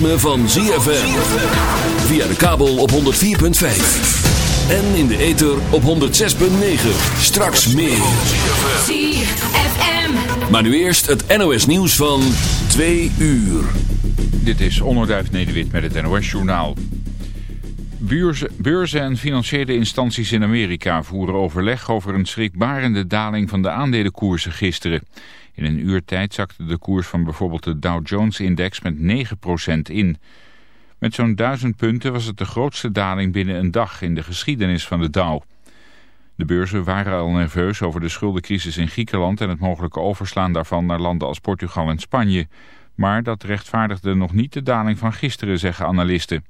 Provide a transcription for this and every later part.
ritme van ZFM. Via de kabel op 104.5. En in de ether op 106.9. Straks meer. ZFM. Maar nu eerst het NOS nieuws van 2 uur. Dit is Onderduif Nederwit met het NOS-journaal. Beurzen, beurzen en financiële instanties in Amerika voeren overleg over een schrikbarende daling van de aandelenkoersen gisteren. Uur tijd zakte de koers van bijvoorbeeld de Dow Jones-index met 9% in. Met zo'n 1000 punten was het de grootste daling binnen een dag in de geschiedenis van de Dow. De beurzen waren al nerveus over de schuldencrisis in Griekenland en het mogelijke overslaan daarvan naar landen als Portugal en Spanje. Maar dat rechtvaardigde nog niet de daling van gisteren, zeggen analisten.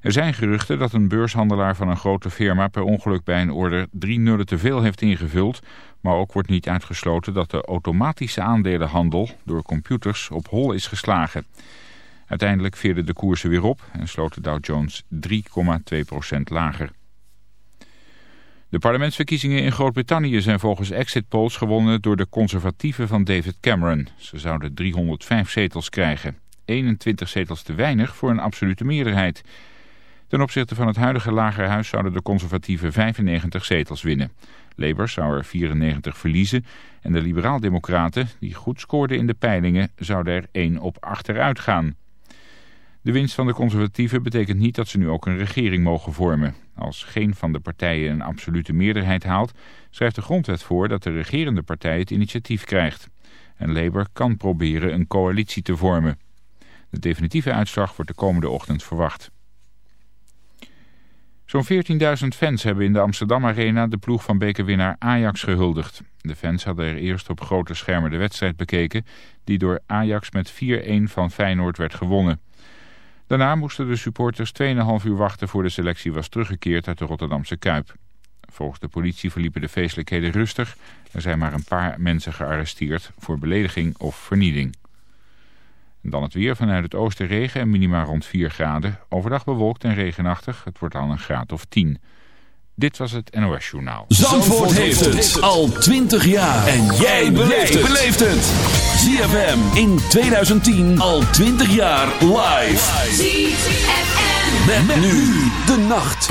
Er zijn geruchten dat een beurshandelaar van een grote firma per ongeluk bij een order drie nullen te veel heeft ingevuld. Maar ook wordt niet uitgesloten dat de automatische aandelenhandel door computers op hol is geslagen. Uiteindelijk veerde de koersen weer op en sloot de Dow Jones 3,2% lager. De parlementsverkiezingen in Groot-Brittannië zijn volgens exit polls gewonnen door de conservatieven van David Cameron. Ze zouden 305 zetels krijgen. 21 zetels te weinig voor een absolute meerderheid. Ten opzichte van het huidige lagerhuis zouden de conservatieven 95 zetels winnen. Labour zou er 94 verliezen en de liberaal-democraten, die goed scoorden in de peilingen, zouden er één op achteruit gaan. De winst van de conservatieven betekent niet dat ze nu ook een regering mogen vormen. Als geen van de partijen een absolute meerderheid haalt, schrijft de grondwet voor dat de regerende partij het initiatief krijgt. En Labour kan proberen een coalitie te vormen. De definitieve uitslag wordt de komende ochtend verwacht. Zo'n 14.000 fans hebben in de Amsterdam Arena de ploeg van bekerwinnaar Ajax gehuldigd. De fans hadden er eerst op grote schermen de wedstrijd bekeken... die door Ajax met 4-1 van Feyenoord werd gewonnen. Daarna moesten de supporters 2,5 uur wachten voor de selectie was teruggekeerd uit de Rotterdamse Kuip. Volgens de politie verliepen de feestelijkheden rustig. Er zijn maar een paar mensen gearresteerd voor belediging of vernieling. En dan het weer vanuit het oosten regen en minima rond 4 graden. Overdag bewolkt en regenachtig. Het wordt al een graad of 10. Dit was het NOS Journaal. Zandvoort, heeft het al 20 jaar. En jij beleeft het. ZFM in 2010 al 20 jaar live. ZFM. Met, met nu de nacht.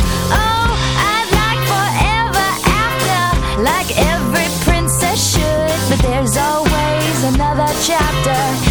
chapter.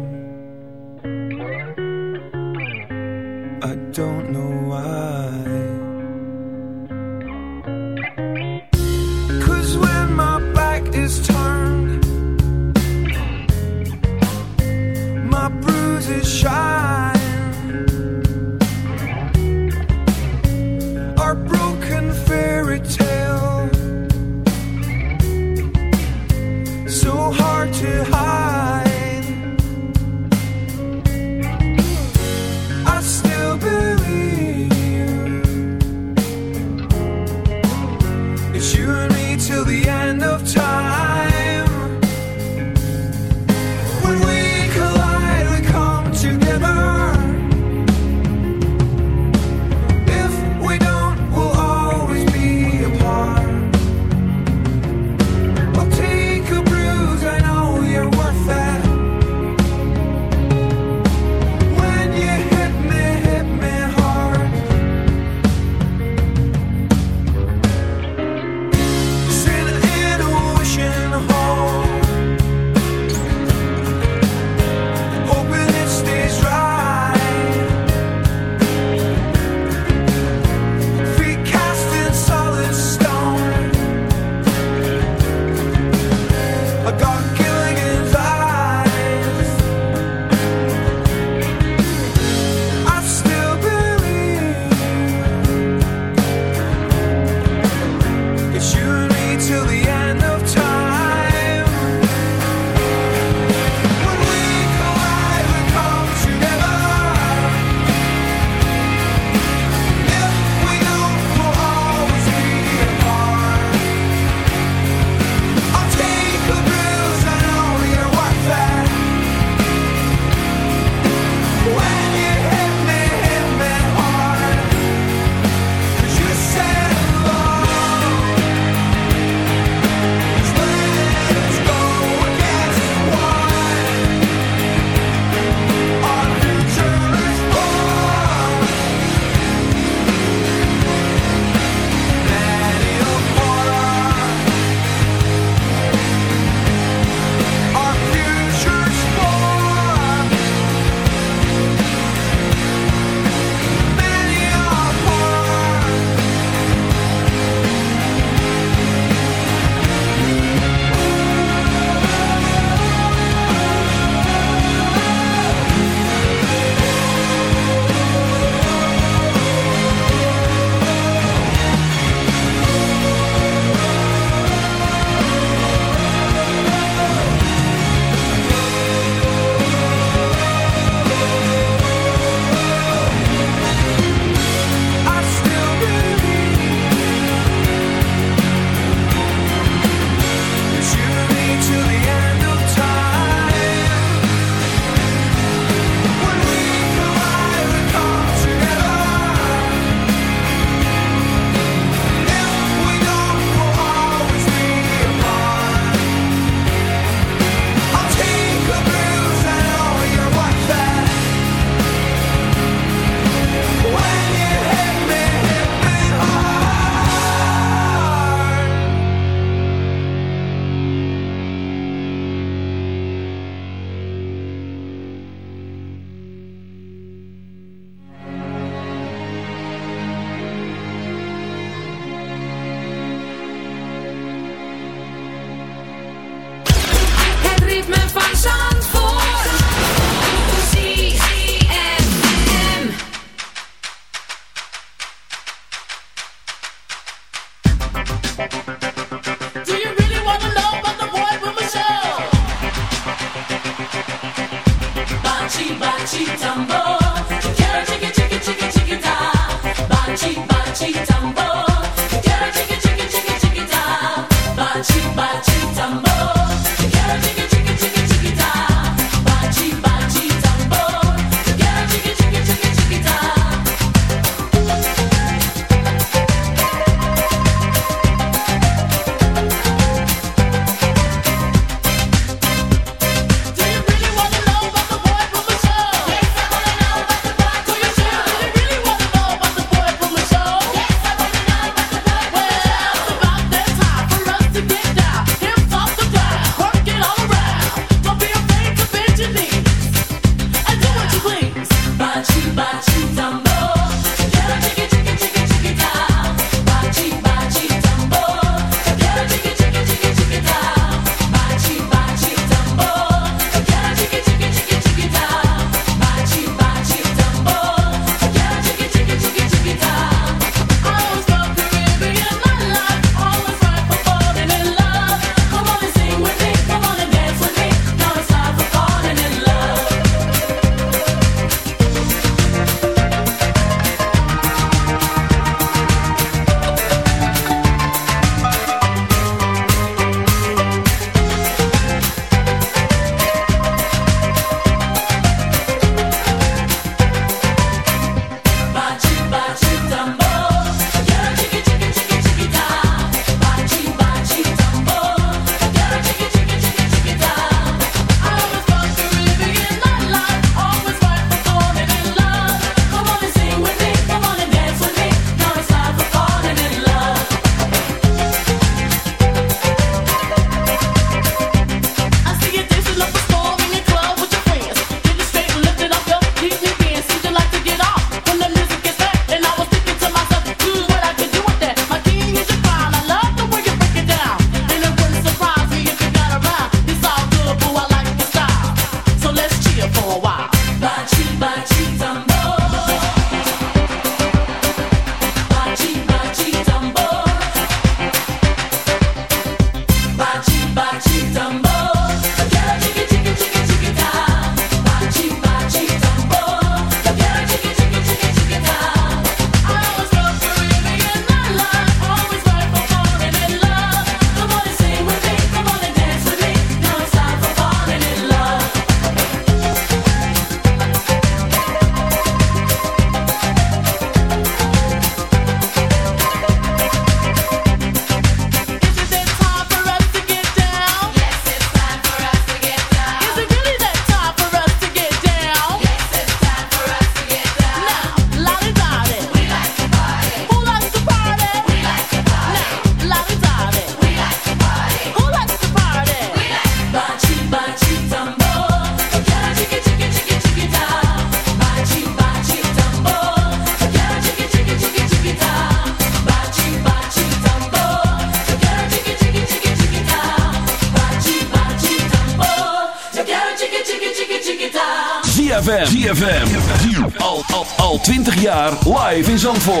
In Zandvoort.